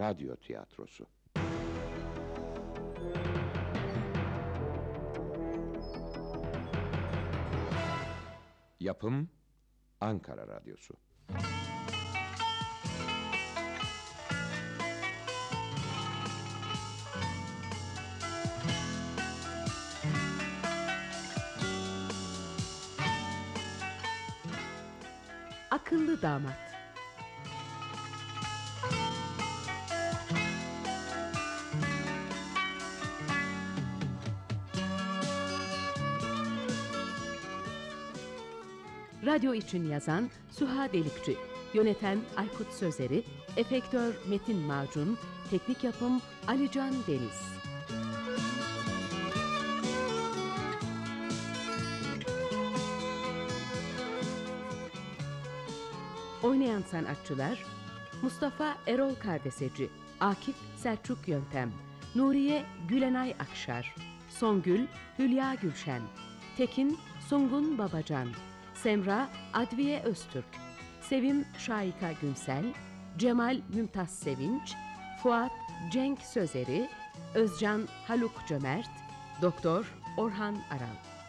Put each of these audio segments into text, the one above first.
radyo tiyatrosu. Yapım Ankara Radyosu. Akıllı Damat Radyo için yazan Suha Delikçi Yöneten Aykut Sözeri Efektör Metin Macun Teknik yapım Alican Deniz. Oynayan sanatçılar Mustafa Erol Kardeseci Akif Selçuk Yöntem Nuriye Gülenay Akşar Songül Hülya Gülşen Tekin Sungun Babacan Semra Adviye Öztürk Sevim Şayika Günsel Cemal Mümtaz Sevinç Fuat Cenk Sözeri Özcan Haluk Cömert Doktor Orhan Aral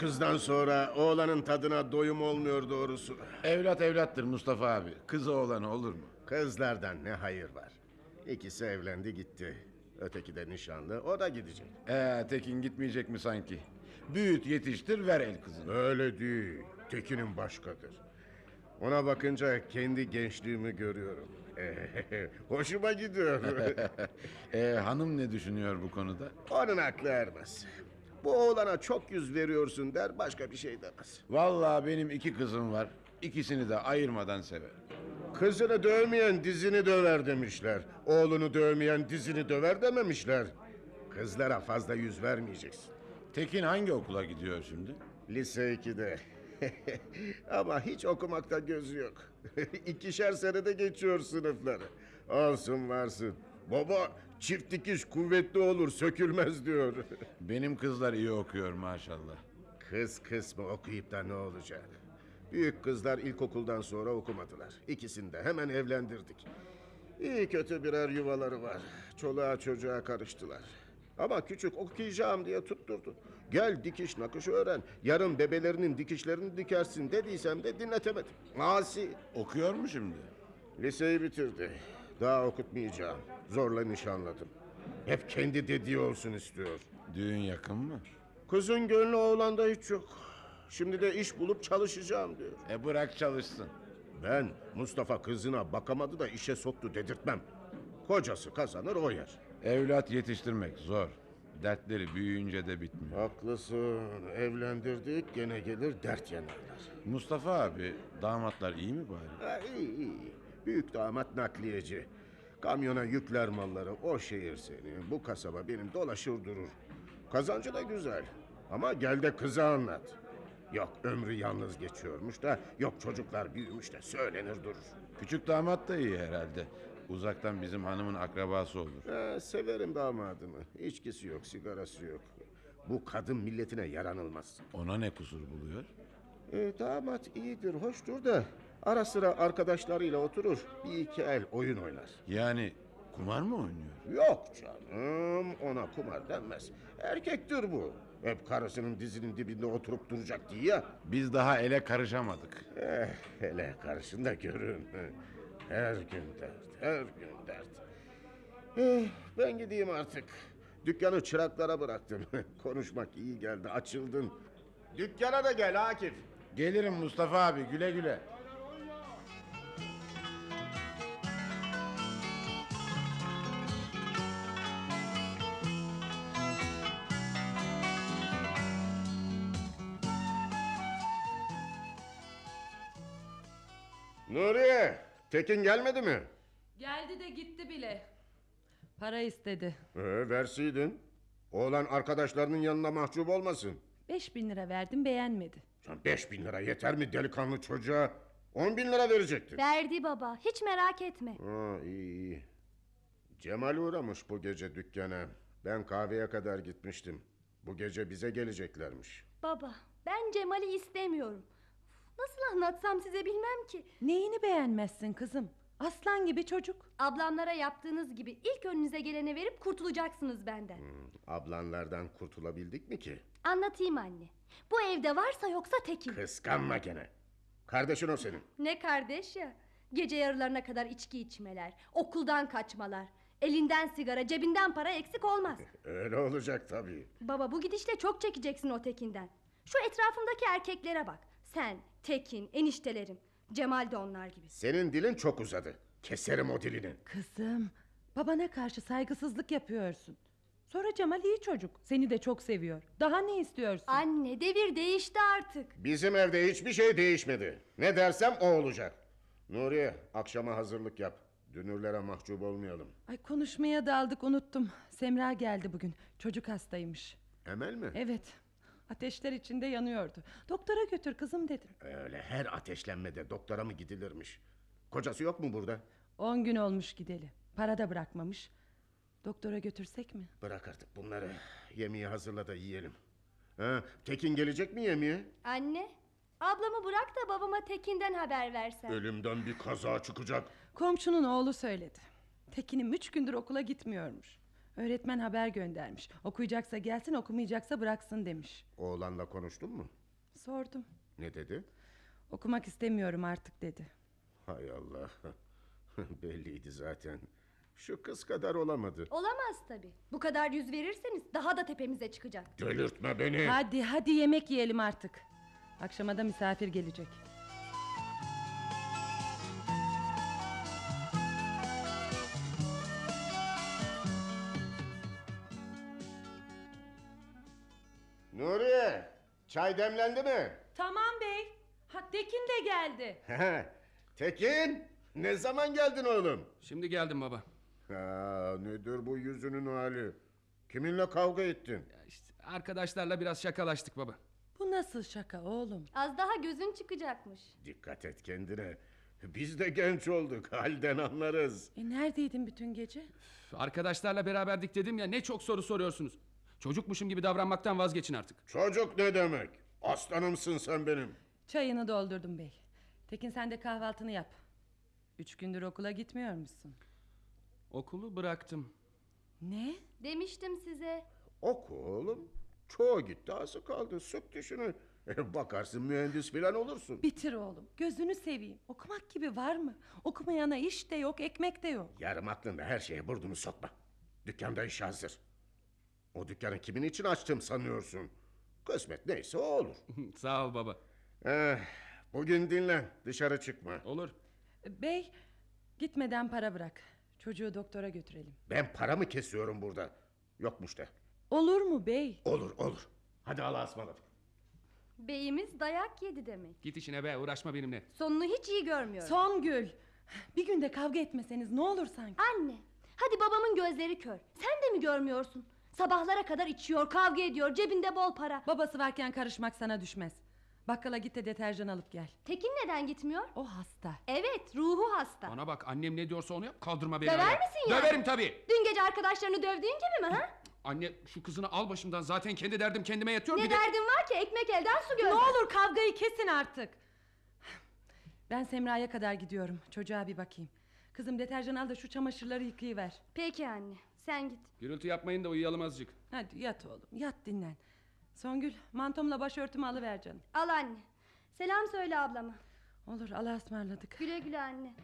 kızdan sonra oğlanın tadına doyum olmuyor doğrusu. Evlat evlattır Mustafa abi. Kızı oğlanı olur mu? Kızlardan ne hayır var. İkisi evlendi gitti. Öteki de nişanlı, o da gidecek. Ee, Tekin gitmeyecek mi sanki? Büyüt yetiştir ver el kızını. Öyle değil. Tekin'in başkadır. Ona bakınca kendi gençliğimi görüyorum. Hoşuma gidiyor. Ee, hanım ne düşünüyor bu konuda? Onun aklı ermez. Bu oğlana çok yüz veriyorsun der, başka bir şey demez. Vallahi benim iki kızım var. İkisini de ayırmadan severim. Kızını dövmeyen dizini döver demişler. Oğlunu dövmeyen dizini döver dememişler. Kızlara fazla yüz vermeyeceksin. Tekin hangi okula gidiyor şimdi? Lise 2'de. Ama hiç okumakta gözü yok. İkişer senede geçiyor sınıfları. Olsun varsın. Baba çift dikiş kuvvetli olur sökülmez diyor. Benim kızlar iyi okuyor maşallah. Kız kısmı okuyup da ne olacak? Büyük kızlar ilkokuldan sonra okumadılar. İkisini de hemen evlendirdik. İyi kötü birer yuvaları var. Çoluğa çocuğa karıştılar. Ama küçük okuyacağım diye tutturdu. Gel dikiş nakış öğren. Yarın bebelerinin dikişlerini dikersin dediysem de dinletemedim. Asi. Okuyor mu şimdi? Liseyi bitirdi. Daha okutmayacağım. Zorla nişanladım. Hep kendi dediği olsun istiyor. Düğün yakın mı? Kızın gönlü oğlanda hiç yok. Şimdi de iş bulup çalışacağım diyor. E bırak çalışsın. Ben Mustafa kızına bakamadı da işe soktu dedirtmem. Kocası kazanır o yer. Evlat yetiştirmek zor. Dertleri büyüyünce de bitmiyor. Haklısın. Evlendirdik gene gelir dert yanarlar. Mustafa abi damatlar iyi mi bari? Ha, iyi iyi. Büyük damat nakliyeci. Kamyona yükler malları. O şehir senin. Bu kasaba benim dolaşır durur. Kazancı da güzel. Ama gel de kızı anlat. Yok ömrü yalnız geçiyormuş da yok çocuklar büyümüş de söylenir durur. Küçük damat da iyi herhalde. Uzaktan bizim hanımın akrabası olur. Ha, severim damadımı. İçkisi yok, sigarası yok. Bu kadın milletine yaranılmaz. Ona ne kusur buluyor? E, damat iyidir, hoştur da ara sıra arkadaşlarıyla oturur. Bir iki el oyun oynar. Yani kumar mı oynuyor? Yok canım, ona kumar denmez. Erkektir bu. Hep karısının dizinin dibinde oturup duracak diye ya. Biz daha ele karışamadık. Eh, hele karşında da görün. Her gün dert, her gün dert. Eh, ben gideyim artık. Dükkanı çıraklara bıraktım. Konuşmak iyi geldi, açıldın. Dükkana da gel Akif. Gelirim Mustafa abi güle güle. Tekin gelmedi mi? Geldi de gitti bile. Para istedi. Ee, verseydin. Oğlan arkadaşlarının yanına mahcup olmasın. Beş bin lira verdim beğenmedi. Sen beş bin lira yeter mi delikanlı çocuğa? On bin lira verecektin. Verdi baba. Hiç merak etme. Ha, iyi iyi. Cemal uğramış bu gece dükkana. Ben kahveye kadar gitmiştim. Bu gece bize geleceklermiş. Baba, ben Cemal'i istemiyorum. Nasıl anlatsam size bilmem ki. Neyini beğenmezsin kızım? Aslan gibi çocuk. Ablamlara yaptığınız gibi ilk önünüze gelene verip kurtulacaksınız benden. Ablanlardan kurtulabildik mi ki? Anlatayım anne. Bu evde varsa yoksa Tekin. Kıskanma gene. Kardeşin o senin. Ne kardeş ya. Gece yarılarına kadar içki içmeler, okuldan kaçmalar. Elinden sigara, cebinden para eksik olmaz. Öyle olacak tabii. Baba bu gidişle çok çekeceksin o Tekin'den. Şu etrafımdaki erkeklere bak. Sen, Tekin, eniştelerim. Cemal de onlar gibi. Senin dilin çok uzadı. Keserim o dilini. Kızım, babana karşı saygısızlık yapıyorsun. Sonra Cemal iyi çocuk. Seni de çok seviyor. Daha ne istiyorsun? Anne devir değişti artık. Bizim evde hiçbir şey değişmedi. Ne dersem o olacak. Nuriye akşama hazırlık yap. Dünürlere mahcup olmayalım. Ay konuşmaya daldık unuttum. Semra geldi bugün. Çocuk hastaymış. Emel mi? Evet. Ateşler içinde yanıyordu. Doktora götür kızım dedim. Öyle her ateşlenmede doktora mı gidilirmiş? Kocası yok mu burada? On gün olmuş gideli. Para da bırakmamış. Doktora götürsek mi? Bırak artık bunları. Yemeği hazırla da yiyelim. Ha, Tekin gelecek mi yemeğe? Anne, ablamı bırak da babama Tekin'den haber versen. Ölümden bir kaza çıkacak. Komşunun oğlu söyledi. Tekin'im üç gündür okula gitmiyormuş. Öğretmen haber göndermiş. Okuyacaksa gelsin okumayacaksa bıraksın demiş. Oğlanla konuştun mu? Sordum. Ne dedi? Okumak istemiyorum artık dedi. Hay Allah. Belliydi zaten. Şu kız kadar olamadı. Olamaz tabii. Bu kadar yüz verirseniz daha da tepemize çıkacak. Delirtme beni. Hadi hadi yemek yiyelim artık. Akşama da misafir gelecek. Çay demlendi mi? Tamam bey. Ha, Tekin de geldi. Tekin, ne zaman geldin oğlum? Şimdi geldim baba. Ha, nedir bu yüzünün hali? Kiminle kavga ettin? Ya işte arkadaşlarla biraz şakalaştık baba. Bu nasıl şaka oğlum? Az daha gözün çıkacakmış. Dikkat et kendine. Biz de genç olduk, halden anlarız. E neredeydin bütün gece? Üf, Arkadaşlarla beraberdik dedim ya ne çok soru soruyorsunuz. Çocukmuşum gibi davranmaktan vazgeçin artık. Çocuk ne demek? Aslanımsın sen benim. Çayını doldurdum bey. Tekin sen de kahvaltını yap. Üç gündür okula gitmiyor musun? Okulu bıraktım. Ne? Demiştim size. Oku oğlum. Çoğu gitti, azı kaldı. Sök dişini. Bakarsın mühendis falan olursun. Bitir oğlum. Gözünü seveyim. Okumak gibi var mı? Okumayana iş de yok, ekmek de yok. Yarım aklında her şeye burnunu sokma. Dükkanda iş hazır. O dükkanı kimin için açtım sanıyorsun? Kısmet neyse o olur. Sağ ol baba. Eh, bugün dinlen, dışarı çıkma. Olur. Bey, gitmeden para bırak. Çocuğu doktora götürelim. Ben para mı kesiyorum burada? Yokmuş da. Olur mu bey? Olur, olur. Hadi Allah'a ısmarladık. Beyimiz dayak yedi demek. Git işine be uğraşma benimle. Sonunu hiç iyi görmüyorum. Songül. Bir günde kavga etmeseniz ne olur sanki? Anne, hadi babamın gözleri kör. Sen de mi görmüyorsun? Sabahlara kadar içiyor, kavga ediyor, cebinde bol para. Babası varken karışmak sana düşmez. Bakkala git de deterjan alıp gel. Tekin neden gitmiyor? O hasta. Evet, ruhu hasta. Bana bak annem ne diyorsa onu yap kaldırma beni. Döver ayağa. misin yani? Döverim tabii. Dün gece arkadaşlarını dövdüğün gibi mi ha? Anne şu kızını al başımdan zaten kendi derdim kendime yetiyor. Ne bir de... derdin var ki ekmek elden su Ne gölden. olur kavgayı kesin artık. Ben Semra'ya kadar gidiyorum. Çocuğa bir bakayım. Kızım deterjan al da şu çamaşırları yıkayıver. Peki anne, sen git. Gürültü yapmayın da uyuyalım azıcık. Hadi yat oğlum yat dinlen. Songül mantomla başörtümü alıver canım. Al anne. Selam söyle ablama. Olur Allah'a ısmarladık. Güle güle anne.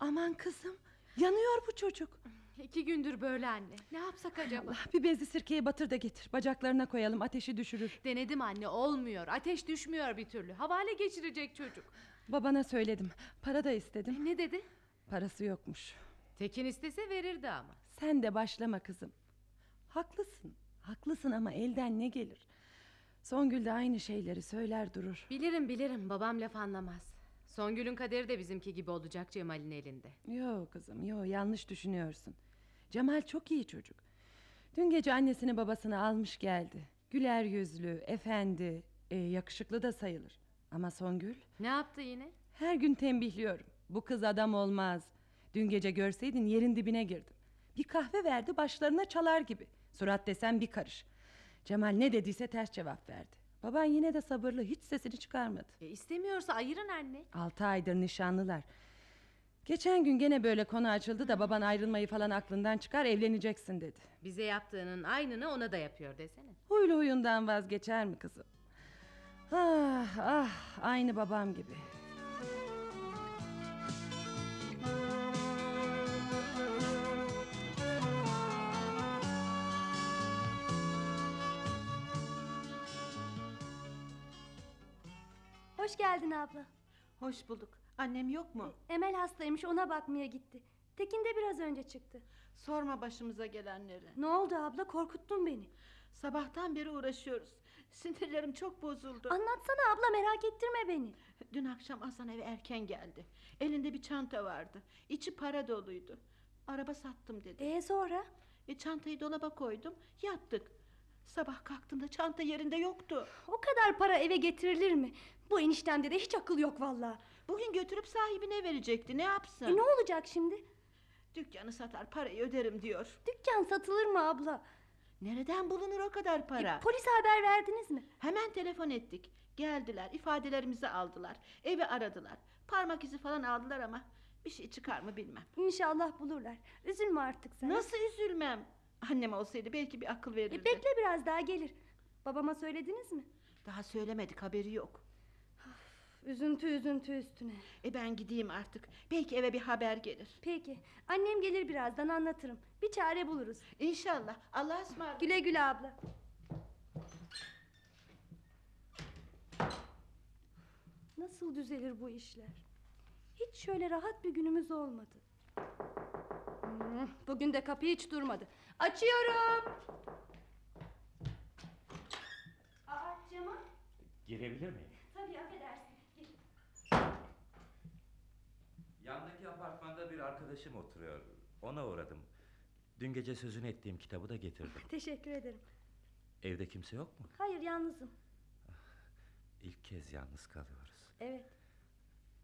Aman kızım yanıyor bu çocuk. İki gündür böyle anne. Ne yapsak acaba? Allah bir bezli sirkeye batır da getir. Bacaklarına koyalım ateşi düşürür. Denedim anne olmuyor. Ateş düşmüyor bir türlü. Havale geçirecek çocuk. Babana söyledim. Para da istedim. Ne dedi? Parası yokmuş. Tekin istese verirdi ama. Sen de başlama kızım. Haklısın. Haklısın ama elden ne gelir? Songül de aynı şeyleri söyler durur. Bilirim bilirim babam laf anlamaz. Songül'ün kaderi de bizimki gibi olacak Cemal'in elinde. Yo kızım yo yanlış düşünüyorsun. Cemal çok iyi çocuk. Dün gece annesini babasını almış geldi. Güler yüzlü, efendi, e, yakışıklı da sayılır. Ama Songül Ne yaptı yine? her gün tembihliyorum. Bu kız adam olmaz. Dün gece görseydin yerin dibine girdim. Bir kahve verdi başlarına çalar gibi. Surat desem bir karış. Cemal ne dediyse ters cevap verdi. Baban yine de sabırlı hiç sesini çıkarmadı. E, istemiyorsa ayırın anne. Altı aydır nişanlılar. Geçen gün gene böyle konu açıldı da baban ayrılmayı falan aklından çıkar evleneceksin dedi. Bize yaptığının aynını ona da yapıyor desene. Huylu huyundan vazgeçer mi kızım? Ah ah aynı babam gibi. Hoş geldin abla. Hoş bulduk. Annem yok mu? Emel hastaymış ona bakmaya gitti. Tekin de biraz önce çıktı. Sorma başımıza gelenleri. Ne oldu abla korkuttun beni. Sabahtan beri uğraşıyoruz. Sinirlerim çok bozuldu. Anlatsana abla merak ettirme beni. Dün akşam Hasan eve erken geldi. Elinde bir çanta vardı. İçi para doluydu. Araba sattım dedi. Ee sonra? E, çantayı dolaba koydum. Yattık. Sabah kalktığımda çanta yerinde yoktu. O kadar para eve getirilir mi? Bu eniştemde de hiç akıl yok vallahi. Bugün götürüp sahibine verecekti. Ne yapsın? E ne olacak şimdi? Dükkanı satar parayı öderim diyor. Dükkan satılır mı abla? Nereden bulunur o kadar para? E, polise haber verdiniz mi? Hemen telefon ettik. Geldiler, ifadelerimizi aldılar. Evi aradılar. Parmak izi falan aldılar ama bir şey çıkar mı bilmem. İnşallah bulurlar. Üzülme artık sen. Nasıl üzülmem? Annem olsaydı belki bir akıl verirdi. E, bekle biraz daha gelir. Babama söylediniz mi? Daha söylemedik, haberi yok. Üzüntü üzüntü üstüne. E ben gideyim artık. Belki eve bir haber gelir. Peki. Annem gelir birazdan anlatırım. Bir çare buluruz. İnşallah. Allah'a ısmarladık. Güle güle abla. Nasıl düzelir bu işler? Hiç şöyle rahat bir günümüz olmadı. Hmm, Bugün de kapı hiç durmadı. Açıyorum. Aa Cemal. Girebilir miyim? Tabii affedersin. Yandaki apartmanda bir arkadaşım oturuyor. Ona uğradım. Dün gece sözünü ettiğim kitabı da getirdim. Teşekkür ederim. Evde kimse yok mu? Hayır yalnızım. İlk kez yalnız kalıyoruz. Evet.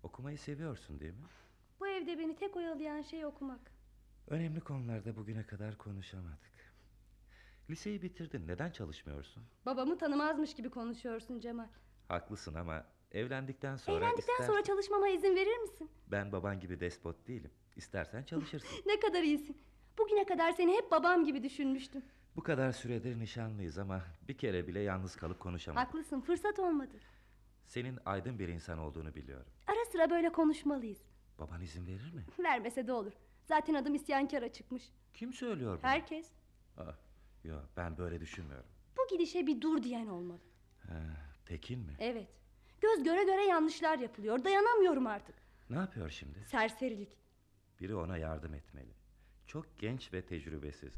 Okumayı seviyorsun değil mi? Bu evde beni tek oyalayan şey okumak. Önemli konularda bugüne kadar konuşamadık. Liseyi bitirdin. Neden çalışmıyorsun? Babamı tanımazmış gibi konuşuyorsun Cemal. Haklısın ama evlendikten sonra Evlendikten ister- sonra çalışmama izin verir misin? Ben baban gibi despot değilim. İstersen çalışırsın. Ne kadar iyisin. Bugüne kadar seni hep babam gibi düşünmüştüm. Bu kadar süredir nişanlıyız ama bir kere bile yalnız kalıp konuşamadık. Haklısın fırsat olmadı. Senin aydın bir insan olduğunu biliyorum. Ara sıra böyle konuşmalıyız. Baban izin verir mi? Vermese de olur. Zaten adım isyankara çıkmış. Kim söylüyor bunu? Herkes. Ah, yok ben böyle düşünmüyorum. Bu gidişe bir dur diyen olmalı. Ha, Tekin mi? Evet. Göz göre göre yanlışlar yapılıyor. Dayanamıyorum artık. Ne yapıyor şimdi? Serserilik. Biri ona yardım etmeli. Çok genç ve tecrübesiz.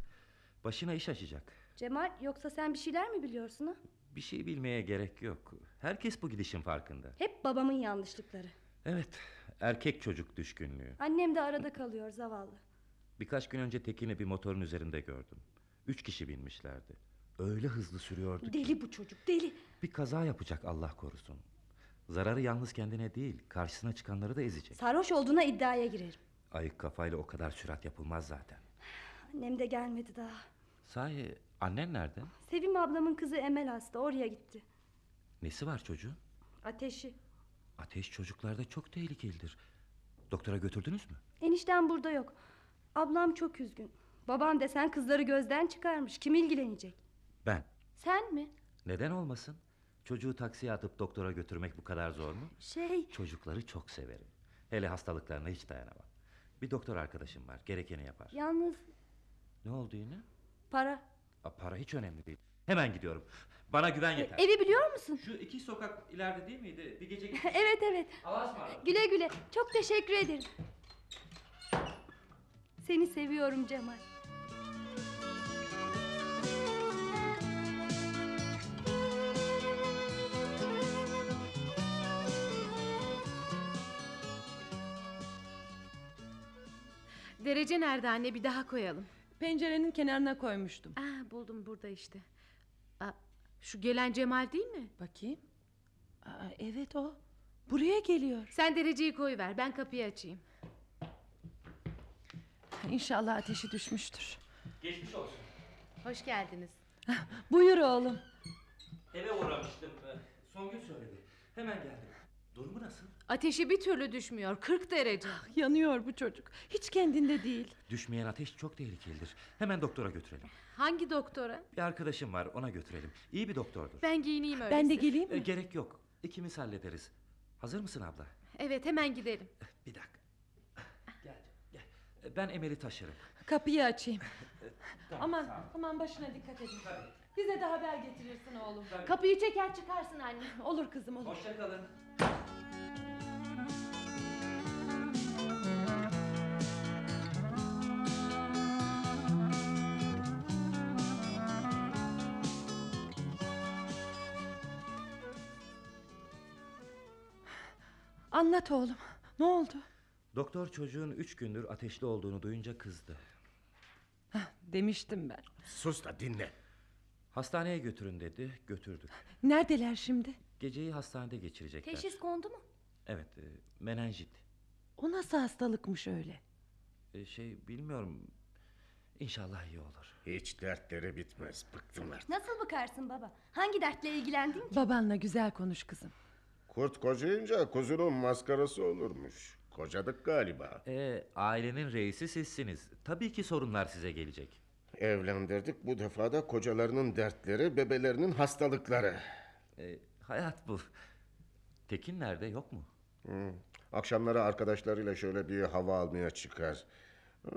Başına iş açacak. Cemal yoksa sen bir şeyler mi biliyorsun ha? Bir şey bilmeye gerek yok. Herkes bu gidişin farkında. Hep babamın yanlışlıkları. Evet, erkek çocuk düşkünlüğü. Annem de arada kalıyor zavallı. Birkaç gün önce Tekin'i bir motorun üzerinde gördüm. Üç kişi binmişlerdi. Öyle hızlı sürüyordu ki Deli bu çocuk deli. bir kaza yapacak Allah korusun. Zararı yalnız kendine değil, karşısına çıkanları da ezecek. Sarhoş olduğuna iddiaya girerim. Ayık kafayla o kadar sürat yapılmaz zaten. Annem de gelmedi daha. Sahi annen nerede? Sevim ablamın kızı Emel hasta oraya gitti. Nesi var çocuğun? Ateşi. Ateş çocuklarda çok tehlikelidir. Doktora götürdünüz mü? Enişten burada yok. Ablam çok üzgün. Babam desen kızları gözden çıkarmış. Kim ilgilenecek? Ben. Sen mi? Neden olmasın? Çocuğu taksiye atıp doktora götürmek bu kadar zor mu? Şey Çocukları çok severim. Hele hastalıklarına hiç dayanamam. Bir doktor arkadaşım var. Gerekeni yapar. yalnız Ne oldu yine? para. Aa, para hiç önemli değil. Hemen gidiyorum. Bana güven yeter. Evi biliyor musun? Şu iki sokak ileride değil miydi? Bir gece evet evet. Allah'a ısmarladık. Güle güle. Çok teşekkür ederim. Seni seviyorum Cemal. Derece nerede anne bir daha koyalım. Pencerenin kenarına koymuştum. Ah buldum burada işte. Aa, şu gelen Cemal değil mi? Bakayım. Aa, evet o. Buraya geliyor. Sen dereceyi koyver ben kapıyı açayım. İnşallah ateşi düşmüştür. Geçmiş olsun. Hoş geldiniz. Buyur oğlum. Eve uğramıştım. Ee, Songül söyledi. Hemen geldim. Durumu nasıl? Ateşi bir türlü düşmüyor 40 derece. Yanıyor bu çocuk. Hiç kendinde değil. Düşmeyen ateş çok tehlikelidir. Hemen doktora götürelim. Hangi doktora? Bir arkadaşım var ona götürelim. İyi bir doktordur. Ben giyineyim öyleyse. Ben de geleyim mi? gerek yok. İkimiz hallederiz. Hazır mısın abla? Evet hemen gidelim. Bir dakika. Gel gel. Ee, Ben Emel'i taşırım. Kapıyı açayım. Tamam, Aman aman başına dikkat edin. Bize de haber getirirsin oğlum. Kapıyı çeker çıkarsın anne. Olur kızım olur. Hoşça kalın. Anlat oğlum. Ne oldu? Doktor çocuğun üç gündür ateşli olduğunu duyunca kızdı. Demiştim ben. Sus da dinle. Hastaneye götürün dedi. Götürdük. Neredeler şimdi? Geceyi hastanede geçirecekler. Teşhis kondu mu? Evet, e, menenjit. O nasıl hastalıkmış öyle? E, şey bilmiyorum. İnşallah iyi olur. Hiç dertleri bitmez. Bıktım artık. Nasıl bakarsın baba? Hangi dertle ilgilendin ki? Babanla güzel konuş kızım. Kurt kocayınca kuzunun maskarası olurmuş. Kocadık galiba. E, ailenin reisi sizsiniz. Tabii ki sorunlar size gelecek. Evlendirdik bu defa da kocalarının dertleri, bebelerinin hastalıkları. E, hayat bu. Tekin nerede yok mu? Hı. Akşamları arkadaşlarıyla şöyle bir hava almaya çıkar.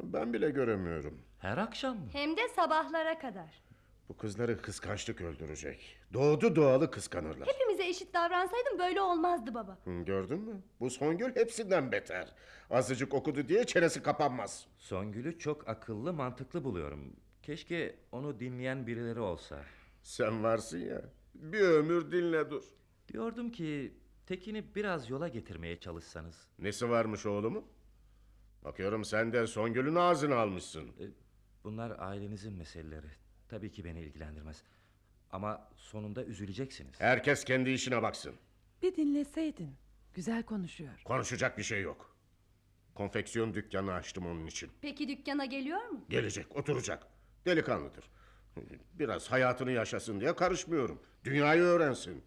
Ben bile göremiyorum. Her akşam mı? Hem de sabahlara kadar. Bu kızları kıskançlık öldürecek. Doğdu doğalı kıskanırlar. Hepimize eşit davransaydın böyle olmazdı baba. Hı, Gördün mü? Bu Songül hepsinden beter. Azıcık okudu diye çenesi kapanmaz. Songül'ü çok akıllı, mantıklı buluyorum. Keşke onu dinleyen birileri olsa. Sen varsın ya. Bir ömür dinle dur. Diyordum ki Tekin'i biraz yola getirmeye çalışsanız. Nesi varmış oğlumun? Bakıyorum sen de Songül'ün ağzını almışsın. E, Bunlar ailenizin meseleleri. Tabii ki beni ilgilendirmez. Ama sonunda üzüleceksiniz. Herkes kendi işine baksın. Bir dinleseydin. Güzel konuşuyor. Konuşacak bir şey yok. Konfeksiyon dükkanı açtım onun için. Peki dükkana geliyor mu? Gelecek, oturacak. Delikanlıdır. Biraz hayatını yaşasın diye karışmıyorum. Dünyayı öğrensin.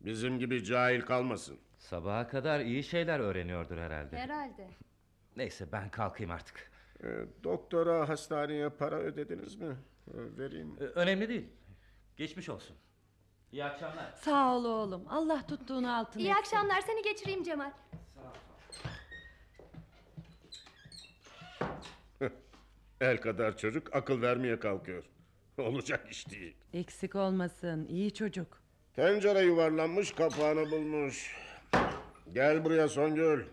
Bizim gibi cahil kalmasın. Sabaha kadar iyi şeyler öğreniyordur herhalde. Herhalde. Neyse ben kalkayım artık. Ee, doktora, hastaneye para ödediniz mi? Ee, vereyim. E, Önemli değil. Geçmiş olsun. İyi akşamlar. Sağ ol oğlum. Allah tuttuğunu altın İyi etsin. akşamlar seni geçireyim Cemal. El kadar çocuk akıl vermeye kalkıyor. Olacak iş değil. Eksik olmasın. iyi çocuk. Tencere yuvarlanmış kapağını bulmuş. Gel buraya Songül.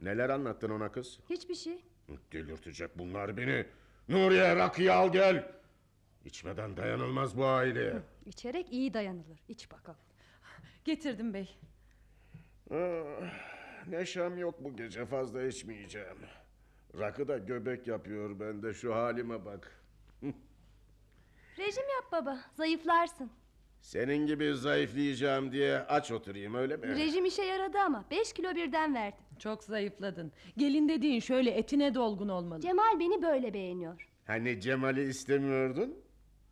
Neler anlattın ona kız? Hiçbir şey. Delirtecek bunlar beni. Nuriye rakıyı al gel. İçmeden dayanılmaz bu aileye. İçerek iyi dayanılır. İç bakalım. Getirdim bey. Ah, neşem yok bu gece fazla içmeyeceğim. Rakı da göbek yapıyor bende şu halime bak. Rejim yap baba. Zayıflarsın. Senin gibi zayıflayacağım diye aç oturayım öyle mi? Rejim işe yaradı ama 5 kilo birden verdim. Çok zayıfladın. Gelin dediğin şöyle etine dolgun olmalı. Cemal beni böyle beğeniyor. Hani Cemal'i istemiyordun?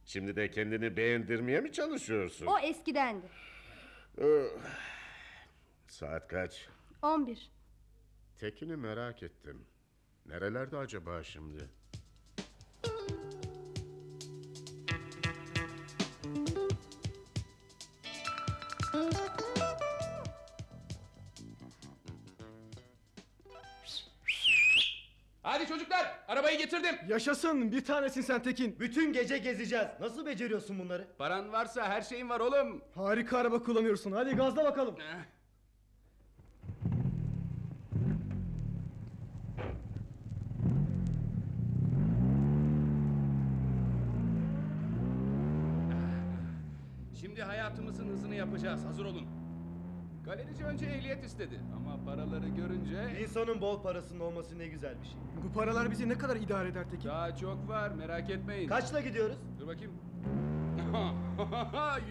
Şimdi de kendini beğendirmeye mi çalışıyorsun? O eskidendi. Ah, Saat kaç? 11. Tekin'i merak ettim. Nerelerde acaba şimdi? Çocuklar arabayı getirdim. Yaşasın bir tanesin sen Tekin. Bütün gece gezeceğiz. Nasıl beceriyorsun bunları? Paran varsa her şeyin var oğlum. Harika araba kullanıyorsun. Hadi gazla bakalım. Eh. Şimdi hayatımızın hızını yapacağız. Hazır olun. Galerici önce ehliyet istedi ama paraları görünce... İnsanın bol parasının olması ne güzel bir şey. Bu paralar bizi ne kadar idare eder Tekin? Daha çok var merak etmeyin. Kaçla gidiyoruz? Dur bakayım.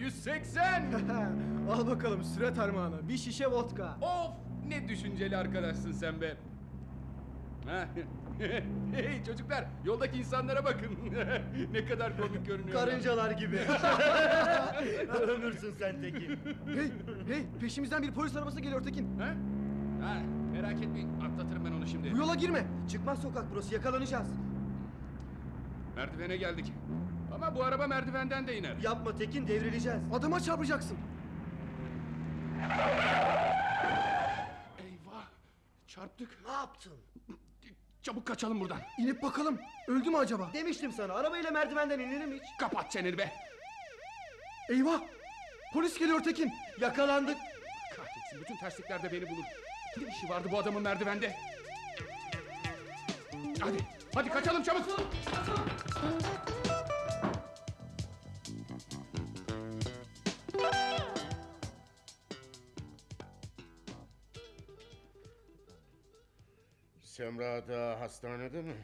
180! Al bakalım süret armağanı. Bir şişe vodka. of! Ne düşünceli arkadaşsın sen be. Ha, hey çocuklar yoldaki insanlara bakın. ne kadar komik görünüyorlar. Karıncalar gibi. Ömürsün sen Tekin. Hey, hey peşimizden bir polis arabası geliyor Tekin. Ha? Ha, merak etmeyin atlatırım ben onu şimdi. Bu yola girme. Çıkmaz sokak burası yakalanacağız. Merdivene geldik. Ama bu araba merdivenden de iner. Yapma Tekin devrileceğiz. Adama çarpacaksın. Eyvah! Çarptık. Ne yaptın? Çabuk kaçalım buradan. İnip bakalım. Öldü mü acaba? Demiştim sana arabayla merdivenden inilir mi hiç? Kapat çeneni be. Eyvah. Polis geliyor Tekin. Yakalandık. Kahretsin bütün terslikler de beni bulur. Ne işi vardı bu adamın merdivende? Hadi, hadi kaçalım çabuk. Semra da hastanede mi?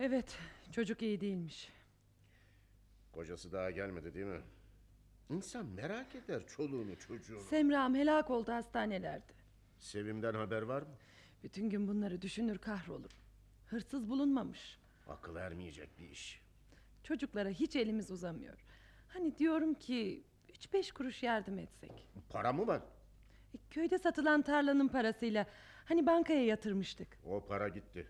Evet çocuk iyi değilmiş. Kocası daha gelmedi değil mi? İnsan merak eder çoluğunu çocuğunu. Semra'm helak oldu hastanelerde. Sevim'den haber var mı? Bütün gün bunları düşünür kahrolur. Hırsız bulunmamış. Akıl ermeyecek bir iş. Çocuklara hiç elimiz uzamıyor. Hani diyorum ki üç beş kuruş yardım etsek. Para mı var? E, köyde satılan tarlanın parasıyla hani bankaya yatırmıştık. O para gitti.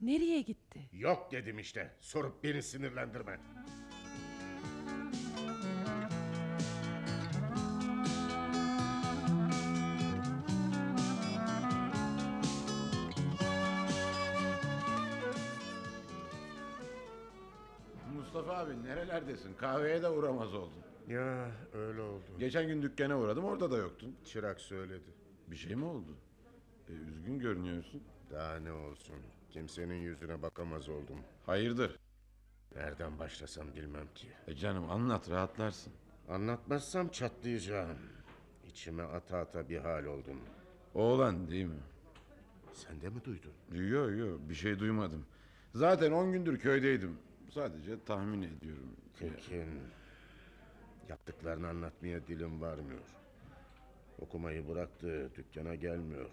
Nereye gitti? Yok dedim işte. Sorup beni sinirlendirme. Mustafa abi nerelerdesin? Kahveye de uğramaz oldun. Ya öyle oldu. Geçen gün dükkana uğradım orada da yoktun. Çırak söyledi. Bir şey mi oldu? E, üzgün görünüyorsun. Daha ne olsun. Kimsenin yüzüne bakamaz oldum. Hayırdır? Nereden başlasam bilmem ki. E canım anlat rahatlarsın. Anlatmazsam çatlayacağım. İçime ata ata bir hal oldum. Oğlan değil mi? Sen de mi duydun? Yok yok bir şey duymadım. Zaten on gündür köydeydim. Sadece tahmin ediyorum. Tekin. Yaptıklarını anlatmaya dilim varmıyor. Okumayı bıraktı, dükkana gelmiyor.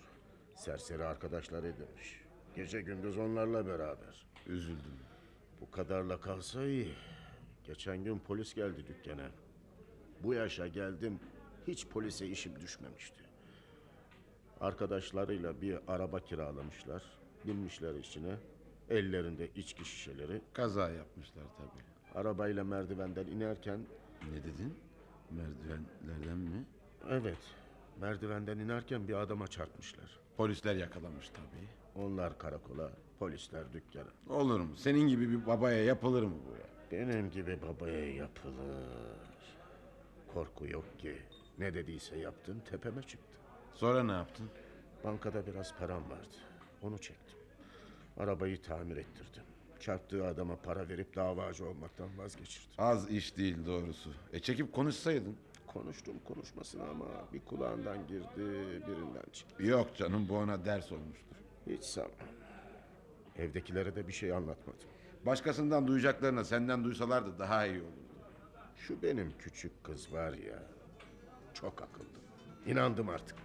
Serseri arkadaşlar edinmiş. Gece gündüz onlarla beraber. Üzüldüm. Bu kadarla kalsa iyi. Geçen gün polis geldi dükkana. Bu yaşa geldim, hiç polise işim düşmemişti. Arkadaşlarıyla bir araba kiralamışlar. Binmişler içine. Ellerinde içki şişeleri. Kaza yapmışlar tabii. Arabayla merdivenden inerken... Ne dedin? Merdivenlerden mi? Evet. Merdivenden inerken bir adama çarpmışlar. Polisler yakalamış tabii. Onlar karakola, polisler dükkana. Olur mu? Senin gibi bir babaya yapılır mı bu ya? Benim gibi babaya yapılır. Korku yok ki. Ne dediyse yaptım tepeme çıktı. Sonra ne yaptın? Bankada biraz param vardı. Onu çektim. Arabayı tamir ettirdim. Çarptığı adama para verip davacı olmaktan vazgeçirdim. Az iş değil doğrusu. E çekip konuşsaydın. Konuştum konuşmasına ama bir kulağından girdi birinden çıktı. Yok canım bu ona ders olmuştur. Hiç sanmam. Evdekilere de bir şey anlatmadım. Başkasından duyacaklarına senden duysalardı daha iyi olurdu. Şu benim küçük kız var ya. Çok akıllı. İnandım artık.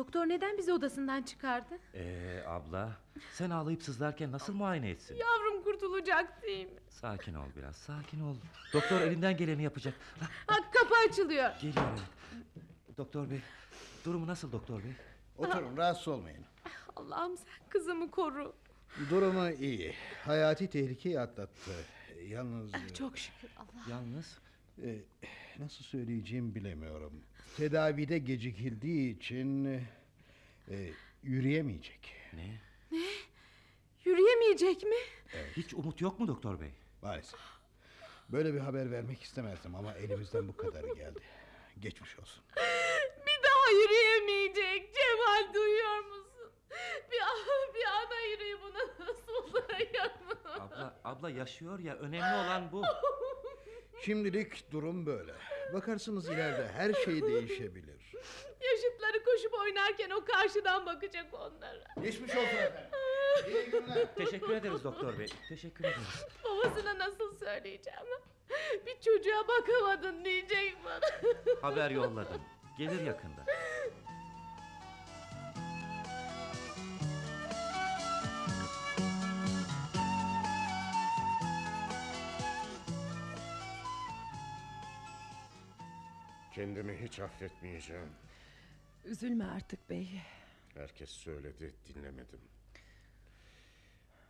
Doktor neden bizi odasından çıkardı? Ee abla sen ağlayıp sızlarken nasıl muayene etsin? Yavrum kurtulacak değil mi? Sakin ol biraz sakin ol. Doktor elinden geleni yapacak. Ha, kapı açılıyor. Geliyor evet. Doktor bey durumu nasıl doktor bey? Oturun rahatsız olmayın. Allah'ım sen kızımı koru. Durumu iyi. Hayati tehlikeyi atlattı. Yalnız Çok şükür Allah. Yalnız e, nasıl söyleyeceğimi bilemiyorum. Tedavide gecikildiği için e, yürüyemeyecek. Ne? Ne? Yürüyemeyecek mi? Evet. Hiç umut yok mu doktor bey? Maalesef. Böyle bir haber vermek istemezdim ama elimizden bu kadarı geldi. Geçmiş olsun. Bir daha yürüyemeyecek. Cemal duyuyor musun? Bir, bir ana yüreği buna nasıl dayanır? Abla, abla yaşıyor ya önemli olan bu. Şimdilik durum böyle. Bakarsınız ileride her şey değişebilir. Yaşıtları koşup oynarken o karşıdan bakacak onlara. Geçmiş olsun efendim. İyi günler. Teşekkür ederiz doktor bey. Teşekkür ederiz. Babasına nasıl söyleyeceğim? Bir çocuğa bakamadın diyecek bana. Haber yolladım. Gelir yakında. Kendimi hiç affetmeyeceğim. Üzülme artık bey. Herkes söyledi, dinlemedim.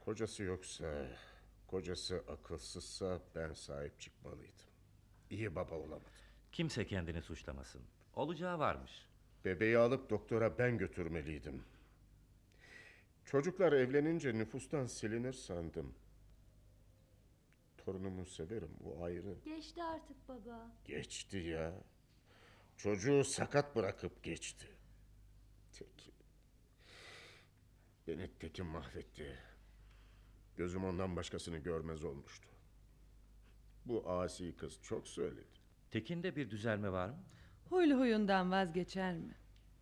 Kocası yoksa, kocası akılsızsa ben sahip çıkmalıydım. İyi baba olamadım. Kimse kendini suçlamasın. Olacağı varmış. Bebeği alıp doktora ben götürmeliydim. Çocuklar evlenince nüfustan silinir sandım. Torunumu severim, o ayrı. Geçti artık baba. Geçti ya. Çocuğu sakat bırakıp geçti. Tekin. Beni Tekin mahvetti. Gözüm ondan başkasını görmez olmuştu. Bu asi kız çok söyledi. Tekin'de bir düzelme var mı? Huylu huyundan vazgeçer mi?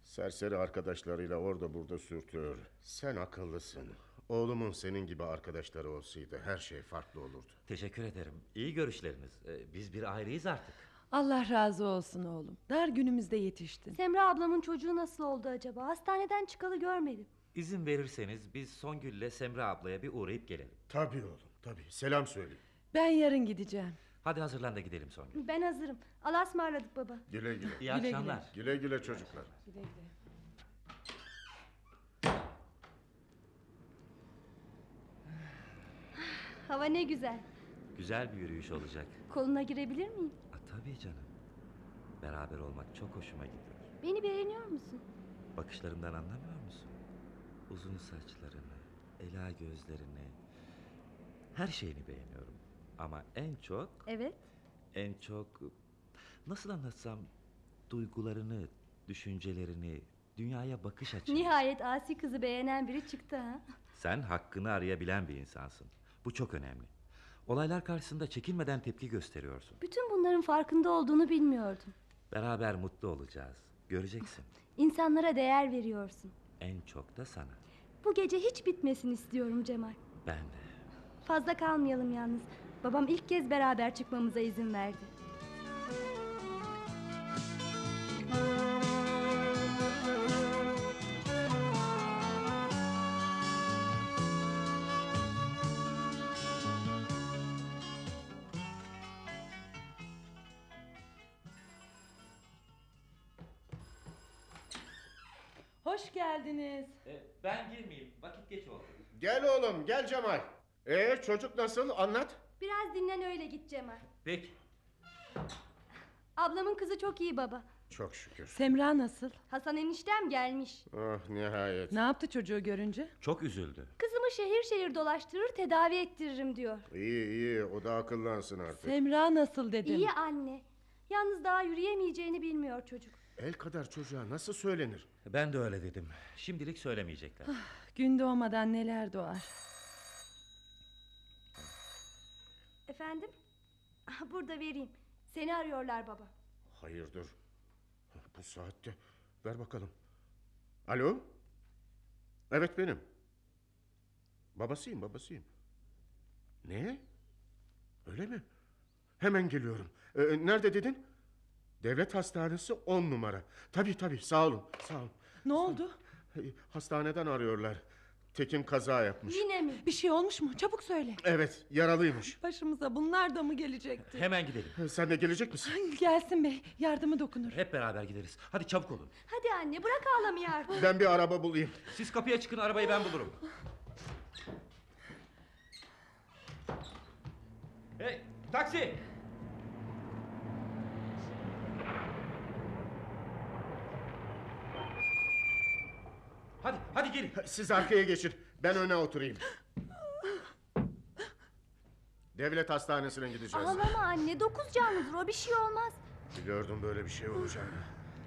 Serseri arkadaşlarıyla orada burada sürtüyor. Sen akıllısın. Oğlumun senin gibi arkadaşları olsaydı her şey farklı olurdu. Teşekkür ederim. İyi görüşleriniz. Ee, Biz bir aileyiz artık. Allah razı olsun oğlum. Dar günümüzde yetiştin. Semra ablamın çocuğu nasıl oldu acaba? Hastaneden çıkalı görmedim. İzin verirseniz biz Songül'le Semra ablaya bir uğrayıp gelelim. Tabii oğlum tabii. Selam söyleyin. Ben yarın gideceğim. Hadi hazırlan da gidelim Songül. Ben hazırım. Allah'a ısmarladık baba. Güle güle. İyi akşamlar. Güle güle çocuklar. Güle güle. Hava ne güzel. Güzel bir yürüyüş olacak. Koluna girebilir miyim? Tabii canım. Beraber olmak çok hoşuma gidiyor. Beni beğeniyor musun? Bakışlarımdan anlamıyor musun? Uzun saçlarını, ela gözlerini, her şeyini beğeniyorum. Ama en çok, Evet. en çok nasıl anlatsam duygularını, düşüncelerini, dünyaya bakış açını. Nihayet asi kızı beğenen biri çıktı ha. Sen hakkını arayabilen bir insansın. Bu çok önemli. Olaylar karşısında çekinmeden tepki gösteriyorsun. Bütün bunların farkında olduğunu bilmiyordum. Beraber mutlu olacağız. Göreceksin. İnsanlara değer veriyorsun. En çok da sana. Bu gece hiç bitmesin istiyorum Cemal. Ben de. Fazla kalmayalım yalnız. Babam ilk kez beraber çıkmamıza izin verdi. Hoş geldiniz. E, ben girmeyeyim. Vakit geç oldu. Gel oğlum gel Cemal. Ee çocuk nasıl anlat. Biraz dinlen öyle git Cemal. Peki. Ablamın kızı çok iyi baba. Çok şükür. Semra nasıl? Hasan eniştem gelmiş. Ah nihayet. Ne yaptı çocuğu görünce? Çok üzüldü. Kızımı şehir şehir dolaştırır tedavi ettiririm diyor. İyi iyi o da akıllansın artık. Semra nasıl dedim. İyi anne. Yalnız daha yürüyemeyeceğini bilmiyor çocuk. El kadar çocuğa nasıl söylenir? Ben de öyle dedim. Şimdilik söylemeyecekler. Gün doğmadan neler doğar. Efendim? Ah, Burada vereyim. Seni arıyorlar baba. Hayırdır? Bu saatte. Ver bakalım. Alo? Evet benim. Babasıyım babasıyım. Ne? Öyle mi? Hemen geliyorum. Ee, nerede dedin? Devlet hastanesi 10 numara. Tabii tabii sağ olun. Sağ olun. Ne oldu? Hastaneden arıyorlar. Tekin kaza yapmış. Yine mi? Bir şey olmuş mu? Çabuk söyle. Evet yaralıymış. Başımıza bunlar da mı gelecekti? Hemen gidelim. Ee, Sen de gelecek misin? Gelsin bey. Yardımı dokunur. Hep beraber gideriz. Hadi çabuk olun. Hadi anne bırak ağlamayı artık. Ben bir araba bulayım. Siz kapıya çıkın arabayı ben bulurum. Hey taksi! Hadi hadi gelin. Siz arkaya geçin. Ben öne oturayım. Devlet hastanesine gideceğiz. Ağlama anne. Dokuz canlıdır o bir şey olmaz. Biliyordum böyle bir şey olacağını.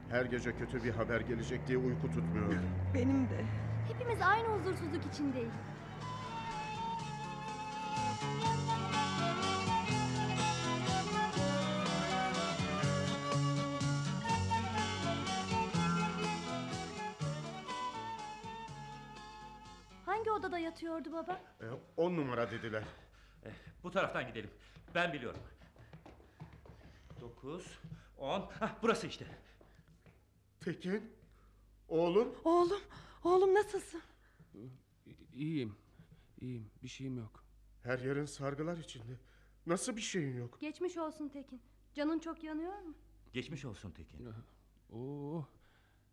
Her gece kötü bir haber gelecek diye uyku tutmuyordu. Benim de. Hepimiz aynı huzursuzluk içindeyiz. Yatıyordu baba? E, on numara dediler. Eh, bu taraftan gidelim. Ben biliyorum. Dokuz, on. Hah, burası işte. Tekin, oğlum. Oğlum, oğlum nasılsın? İyiyim. İyiyim. Bir şeyim yok. Her yerin sargılar içinde. Nasıl bir şeyin yok? Geçmiş olsun Tekin. Canın çok yanıyor mu? Geçmiş olsun Tekin. Oo.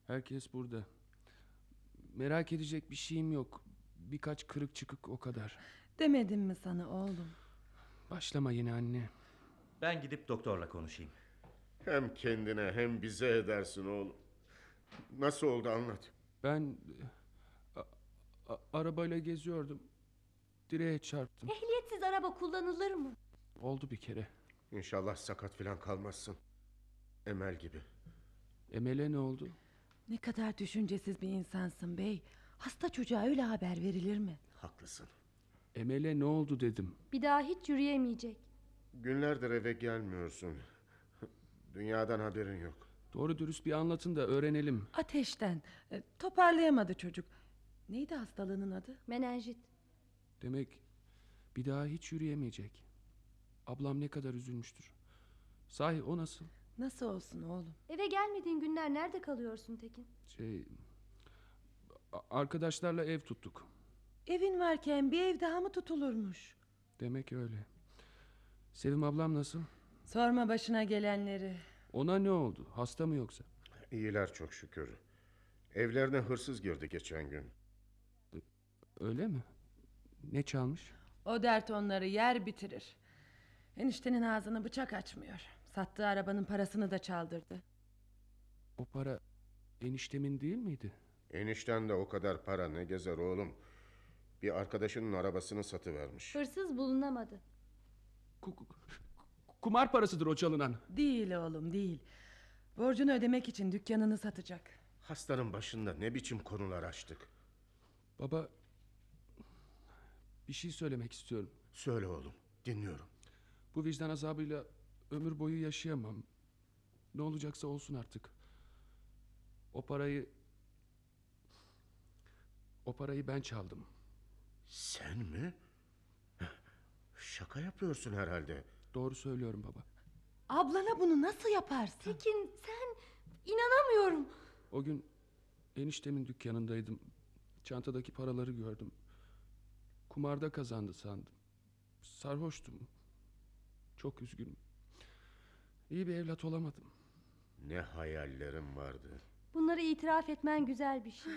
Herkes burada. Merak edecek bir şeyim yok. Birkaç kırık çıkık o kadar. Demedim mi sana oğlum? Başlama yine anne. Ben gidip doktorla konuşayım. Hem kendine hem bize edersin oğlum. Nasıl oldu anlat. Ben e, a- a- arabayla geziyordum. Direğe çarptım. Ehliyetsiz araba kullanılır mı? Oldu bir kere. İnşallah sakat falan kalmazsın. Emel gibi. Emel'e ne oldu? Ne kadar düşüncesiz bir insansın bey. Hasta çocuğa öyle haber verilir mi? Haklısın. Emel'e ne oldu dedim. Bir daha hiç yürüyemeyecek. Günlerdir eve gelmiyorsun. Dünyadan haberin yok. Doğru dürüst bir anlatın da öğrenelim. Ateşten. E, toparlayamadı çocuk. Neydi hastalığının adı? Menenjit. Demek bir daha hiç yürüyemeyecek. Ablam ne kadar üzülmüştür. Sahi o nasıl? Nasıl olsun oğlum? Eve gelmediğin günler nerede kalıyorsun Tekin? Şey... Arkadaşlarla ev tuttuk. Evin varken bir ev daha mı tutulurmuş? Demek öyle. Sevim ablam nasıl? Sorma başına gelenleri. Ona ne oldu? Hasta mı yoksa? İyiler çok şükür. Evlerine hırsız girdi geçen gün. Öyle mi? Ne çalmış? O dert onları yer bitirir. Eniştenin ağzını bıçak açmıyor. Sattığı arabanın parasını da çaldırdı. O para eniştemin değil miydi? Enişten de o kadar para ne gezer oğlum. Bir arkadaşının arabasını satıvermiş. Hırsız bulunamadı. Kumar parasıdır o çalınan. Değil oğlum değil. Borcunu ödemek için dükkanını satacak. Hastanın başında ne biçim konular açtık. Baba bir şey söylemek istiyorum. Söyle oğlum dinliyorum. Bu vicdan azabıyla ömür boyu yaşayamam. Ne olacaksa olsun artık. O parayı o parayı ben çaldım. Sen mi? Şaka yapıyorsun herhalde. Doğru söylüyorum baba. Ablana bunu nasıl yaparsın? Tekin sen inanamıyorum. O gün eniştemin dükkanındaydım. Çantadaki paraları gördüm. Kumarda kazandı sandım. Sarhoştum. Çok üzgünüm. İyi bir evlat olamadım. Ne hayallerim vardı. Bunları itiraf etmen güzel bir şey.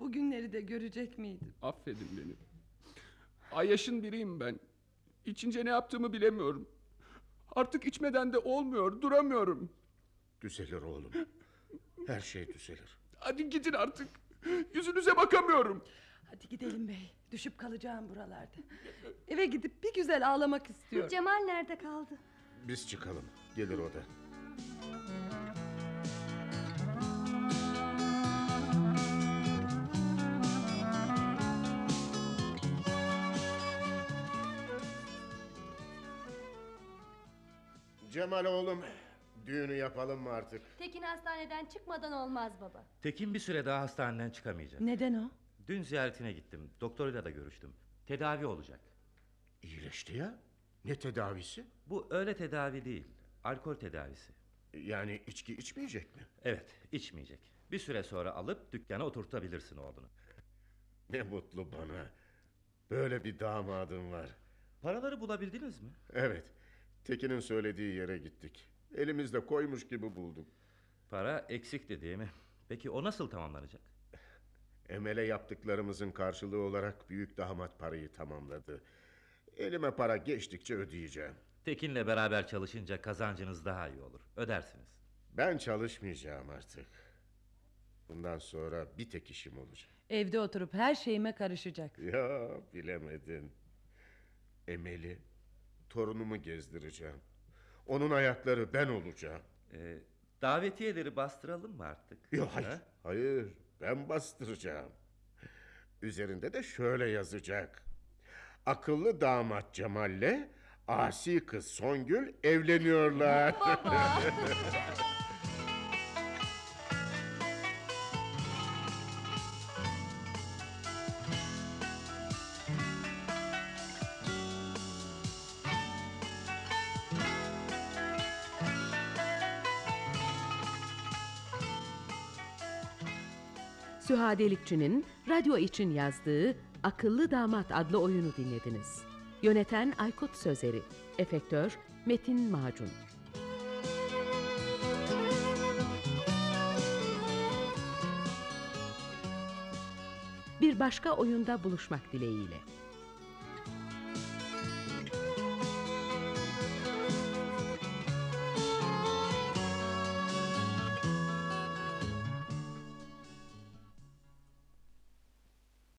Bugünleri de görecek miydin? Affedin beni. Ayyaşın biriyim ben. İçince ne yaptığımı bilemiyorum. Artık içmeden de olmuyor, duramıyorum. Düzelir oğlum. Her şey düzelir. Hadi gidin artık. Yüzünüze bakamıyorum. Hadi gidelim bey. Düşüp kalacağım buralarda. Eve gidip bir güzel ağlamak istiyorum. Cemal nerede kaldı? Biz çıkalım. Gelir o da. Cemal oğlum, düğünü yapalım mı artık? Tekin hastaneden çıkmadan olmaz baba. Tekin bir süre daha hastaneden çıkamayacak. Neden o? Dün ziyaretine gittim. Doktoruyla da görüştüm. Tedavi olacak. İyileşti ya. Ne tedavisi? Bu öyle tedavi değil. Alkol tedavisi. Yani içki içmeyecek mi? Evet, içmeyecek. Bir süre sonra alıp dükkana oturtabilirsin oğlunu. Ne mutlu bana. Böyle bir damadım var. Paraları bulabildiniz mi? Evet. Tekin'in söylediği yere gittik. Elimizde koymuş gibi bulduk. Para eksikti değil mi? Peki o nasıl tamamlanacak? Emel'e yaptıklarımızın karşılığı olarak büyük damat parayı tamamladı. Elime para geçtikçe ödeyeceğim. Tekin'le beraber çalışınca kazancınız daha iyi olur. Ödersiniz. Ben çalışmayacağım artık. Bundan sonra bir tek işim olacak. Evde oturup her şeyime karışacak. Ya bilemedin. Emel'i, torunumu gezdireceğim. Onun ayakları ben olacağım. Ee, davetiyeleri bastıralım mı artık? Yok hayır, Ha? hayır. Ben bastıracağım. Üzerinde de şöyle yazacak. Akıllı damat Cemal'le asi kız Songül evleniyorlar. Süha Delikçi'nin radyo için yazdığı Akıllı Damat adlı oyunu dinlediniz. Yöneten Aykut Sözeri, efektör Metin Macun. Bir başka oyunda buluşmak dileğiyle.